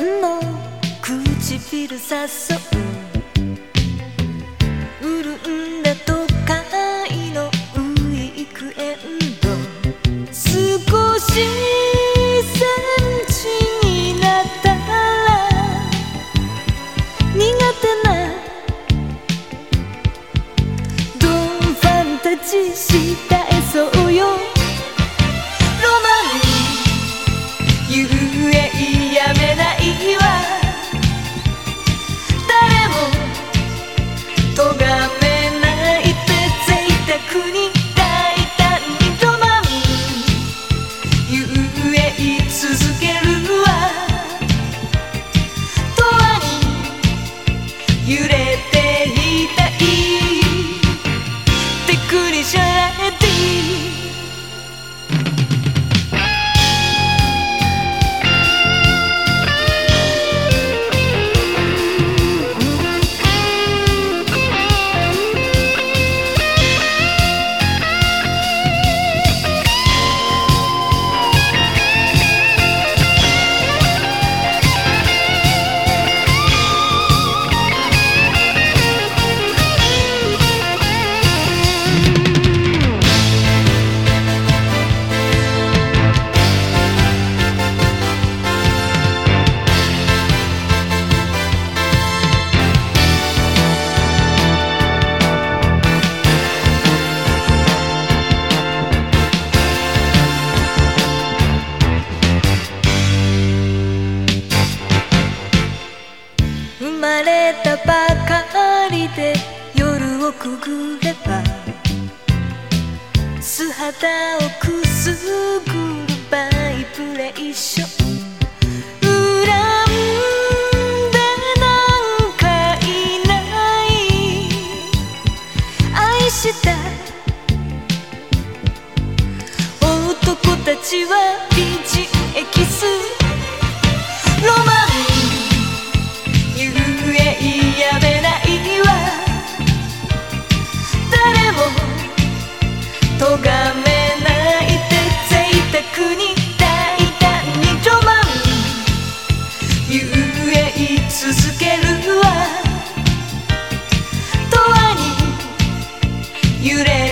の唇誘う潤んだ都会のウィークエンド。少しセンチになったら苦手なドンファンタジーした揺れていたい。テクニシャくぐれば素肌をくすぐるバイブレーション恨んでなんかいない。愛した。男たちは美人エキス。ロマンゆ you did.